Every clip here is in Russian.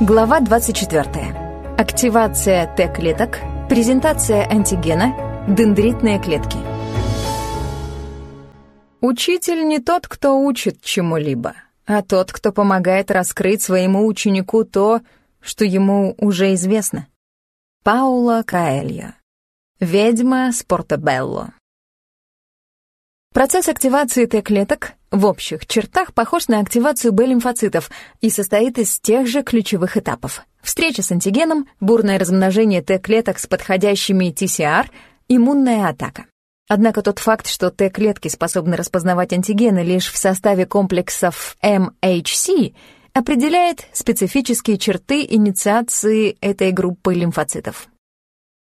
Глава 24. Активация Т-клеток, презентация антигена, дендритные клетки. Учитель не тот, кто учит чему-либо, а тот, кто помогает раскрыть своему ученику то, что ему уже известно. Паула Каэльо. Ведьма с Портобелло. Процесс активации Т-клеток в общих чертах похож на активацию Б-лимфоцитов и состоит из тех же ключевых этапов. Встреча с антигеном, бурное размножение Т-клеток с подходящими TCR, иммунная атака. Однако тот факт, что Т-клетки способны распознавать антигены лишь в составе комплексов MHC, определяет специфические черты инициации этой группы лимфоцитов.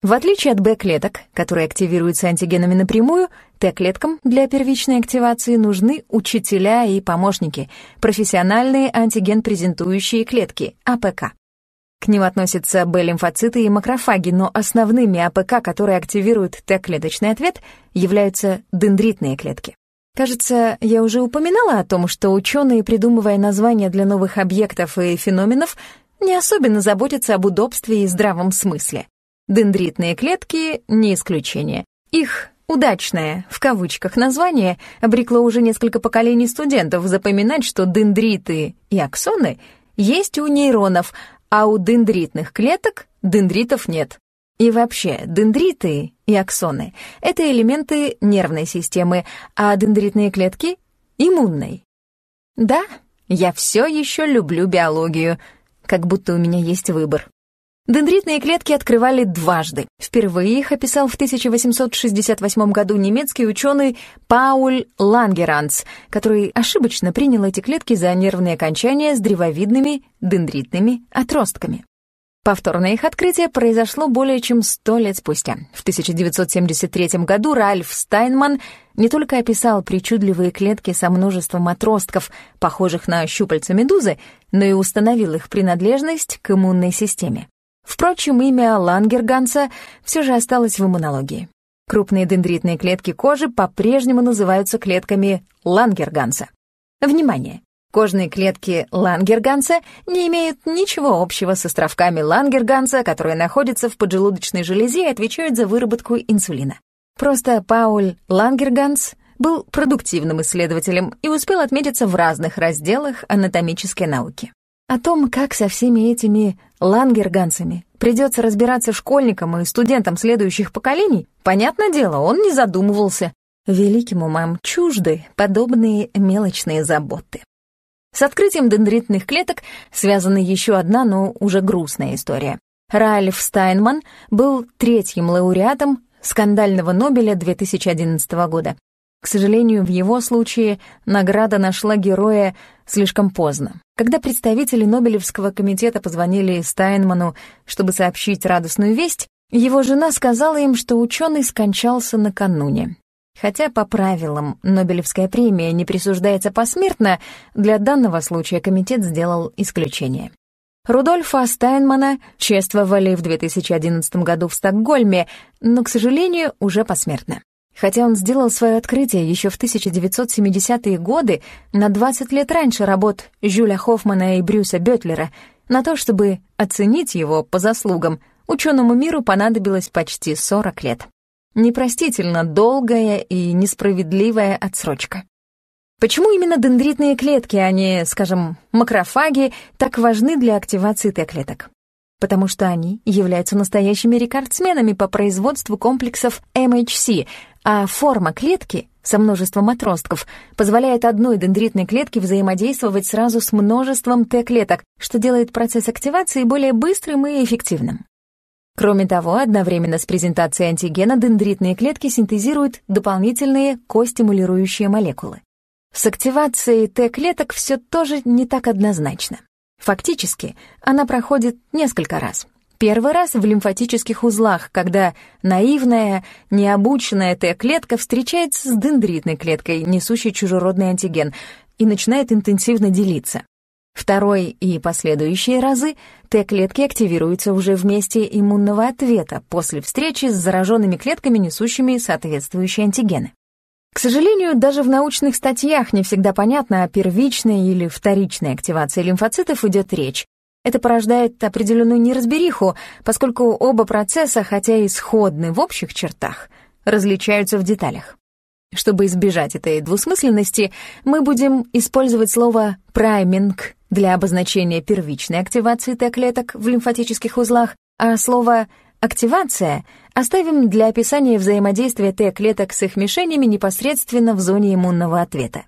В отличие от Б-клеток, которые активируются антигенами напрямую, Т-клеткам для первичной активации нужны учителя и помощники, профессиональные антиген-презентующие клетки, АПК. К ним относятся Б-лимфоциты и макрофаги, но основными АПК, которые активируют Т-клеточный ответ, являются дендритные клетки. Кажется, я уже упоминала о том, что ученые, придумывая названия для новых объектов и феноменов, не особенно заботятся об удобстве и здравом смысле. Дендритные клетки — не исключение. Их «удачное» в кавычках название обрекло уже несколько поколений студентов запоминать, что дендриты и аксоны есть у нейронов, а у дендритных клеток дендритов нет. И вообще, дендриты и аксоны — это элементы нервной системы, а дендритные клетки — иммунной. Да, я все еще люблю биологию, как будто у меня есть выбор. Дендритные клетки открывали дважды. Впервые их описал в 1868 году немецкий ученый Пауль Лангеранц, который ошибочно принял эти клетки за нервные окончания с древовидными дендритными отростками. Повторное их открытие произошло более чем сто лет спустя. В 1973 году Ральф Стайнман не только описал причудливые клетки со множеством отростков, похожих на щупальца медузы, но и установил их принадлежность к иммунной системе. Впрочем, имя Лангерганса все же осталось в иммунологии. Крупные дендритные клетки кожи по-прежнему называются клетками Лангерганса. Внимание! Кожные клетки Лангерганса не имеют ничего общего с островками Лангерганса, которые находятся в поджелудочной железе и отвечают за выработку инсулина. Просто Пауль Лангерганс был продуктивным исследователем и успел отметиться в разных разделах анатомической науки. О том, как со всеми этими лангерганцами придется разбираться школьникам и студентам следующих поколений, понятное дело, он не задумывался. Великим умам чужды подобные мелочные заботы. С открытием дендритных клеток связана еще одна, но уже грустная история. Ральф Стайнман был третьим лауреатом скандального Нобеля 2011 года. К сожалению, в его случае награда нашла героя слишком поздно. Когда представители Нобелевского комитета позвонили Стайнману, чтобы сообщить радостную весть, его жена сказала им, что ученый скончался накануне. Хотя по правилам Нобелевская премия не присуждается посмертно, для данного случая комитет сделал исключение. Рудольфа Стайнмана чествовали в 2011 году в Стокгольме, но, к сожалению, уже посмертно. Хотя он сделал свое открытие еще в 1970-е годы, на 20 лет раньше работ Жюля Хоффмана и Брюса Бётлера, на то, чтобы оценить его по заслугам, ученому миру понадобилось почти 40 лет. Непростительно долгая и несправедливая отсрочка. Почему именно дендритные клетки, а не, скажем, макрофаги, так важны для активации Т-клеток? потому что они являются настоящими рекордсменами по производству комплексов MHC, а форма клетки со множеством отростков позволяет одной дендритной клетке взаимодействовать сразу с множеством Т-клеток, что делает процесс активации более быстрым и эффективным. Кроме того, одновременно с презентацией антигена дендритные клетки синтезируют дополнительные костимулирующие молекулы. С активацией Т-клеток все тоже не так однозначно. Фактически, она проходит несколько раз. Первый раз в лимфатических узлах, когда наивная, необученная Т-клетка встречается с дендритной клеткой, несущей чужеродный антиген, и начинает интенсивно делиться. Второй и последующие разы Т-клетки активируются уже в месте иммунного ответа после встречи с зараженными клетками, несущими соответствующие антигены. К сожалению, даже в научных статьях не всегда понятно, о первичной или вторичной активации лимфоцитов идет речь. Это порождает определенную неразбериху, поскольку оба процесса, хотя и сходны в общих чертах, различаются в деталях. Чтобы избежать этой двусмысленности, мы будем использовать слово «прайминг» для обозначения первичной активации Т-клеток в лимфатических узлах, а слово «активация» оставим для описания взаимодействия Т-клеток с их мишенями непосредственно в зоне иммунного ответа.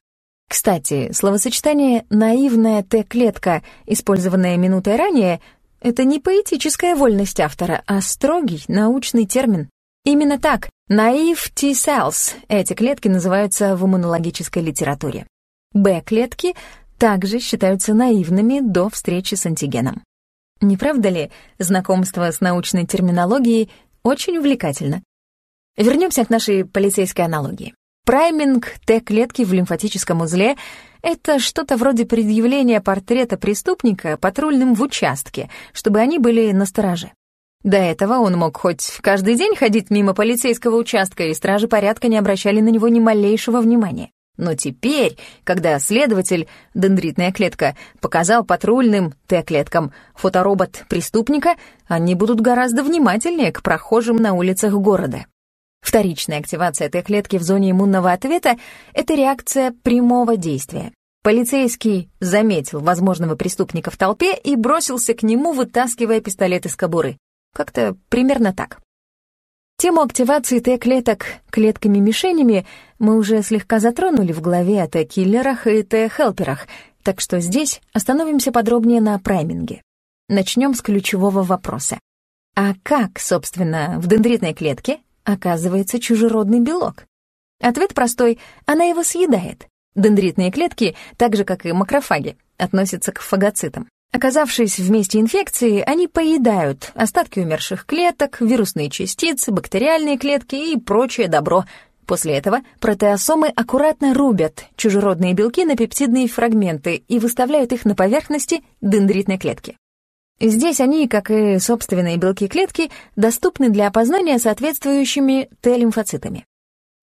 Кстати, словосочетание «наивная Т-клетка», использованное минутой ранее, это не поэтическая вольность автора, а строгий научный термин. Именно так, наив T-cells, эти клетки называются в иммунологической литературе. Б-клетки также считаются наивными до встречи с антигеном. Не правда ли, знакомство с научной терминологией очень увлекательно? Вернемся к нашей полицейской аналогии. Прайминг Т-клетки в лимфатическом узле — это что-то вроде предъявления портрета преступника патрульным в участке, чтобы они были настороже. До этого он мог хоть каждый день ходить мимо полицейского участка, и стражи порядка не обращали на него ни малейшего внимания. Но теперь, когда следователь, дендритная клетка, показал патрульным Т-клеткам фоторобот преступника, они будут гораздо внимательнее к прохожим на улицах города. Вторичная активация Т-клетки в зоне иммунного ответа — это реакция прямого действия. Полицейский заметил возможного преступника в толпе и бросился к нему, вытаскивая пистолет из кобуры. Как-то примерно так. Тему активации Т-клеток клетками-мишенями мы уже слегка затронули в главе о Т-киллерах и Т-хелперах, так что здесь остановимся подробнее на прайминге. Начнем с ключевого вопроса. А как, собственно, в дендритной клетке оказывается чужеродный белок? Ответ простой — она его съедает. Дендритные клетки, так же как и макрофаги, относятся к фагоцитам. Оказавшись в месте инфекции, они поедают остатки умерших клеток, вирусные частицы, бактериальные клетки и прочее добро. После этого протеосомы аккуратно рубят чужеродные белки на пептидные фрагменты и выставляют их на поверхности дендритной клетки. Здесь они, как и собственные белки клетки, доступны для опознания соответствующими Т-лимфоцитами.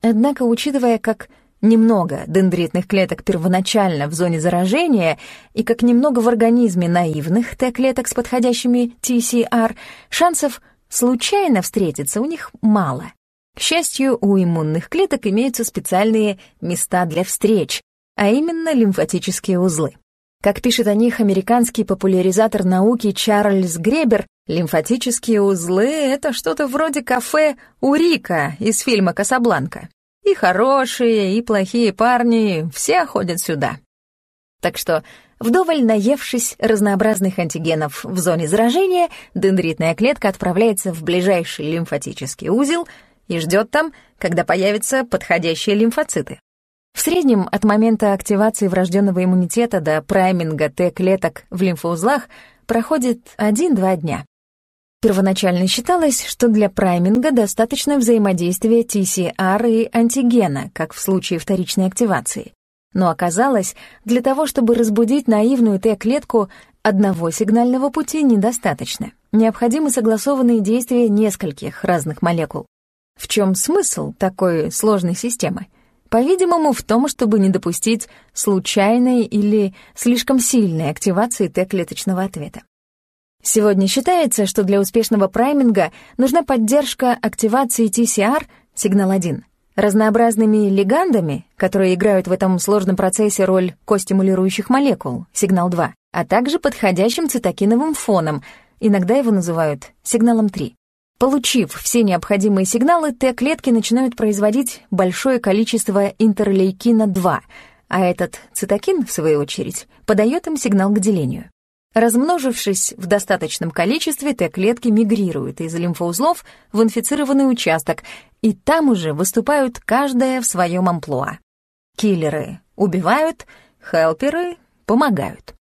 Однако, учитывая, как немного дендритных клеток первоначально в зоне заражения и как немного в организме наивных Т-клеток с подходящими TCR, шансов случайно встретиться у них мало. К счастью, у иммунных клеток имеются специальные места для встреч, а именно лимфатические узлы. Как пишет о них американский популяризатор науки Чарльз Гребер, лимфатические узлы — это что-то вроде кафе «Урика» из фильма «Касабланка». И хорошие, и плохие парни все ходят сюда. Так что, вдоволь наевшись разнообразных антигенов в зоне заражения, дендритная клетка отправляется в ближайший лимфатический узел и ждет там, когда появятся подходящие лимфоциты. В среднем от момента активации врожденного иммунитета до прайминга Т-клеток в лимфоузлах проходит 1-2 дня. Первоначально считалось, что для прайминга достаточно взаимодействия TCR и антигена, как в случае вторичной активации. Но оказалось, для того, чтобы разбудить наивную Т-клетку, одного сигнального пути недостаточно. Необходимы согласованные действия нескольких разных молекул. В чем смысл такой сложной системы? По-видимому, в том, чтобы не допустить случайной или слишком сильной активации Т-клеточного ответа. Сегодня считается, что для успешного прайминга нужна поддержка активации TCR сигнал 1 разнообразными лигандами, которые играют в этом сложном процессе роль костимулирующих молекул, сигнал 2, а также подходящим цитокиновым фоном, иногда его называют сигналом 3. Получив все необходимые сигналы, Т-клетки начинают производить большое количество интерлейкина-2, а этот цитокин, в свою очередь, подает им сигнал к делению. Размножившись в достаточном количестве, Т-клетки мигрируют из лимфоузлов в инфицированный участок, и там уже выступают каждая в своем амплуа. Киллеры убивают, хелперы помогают.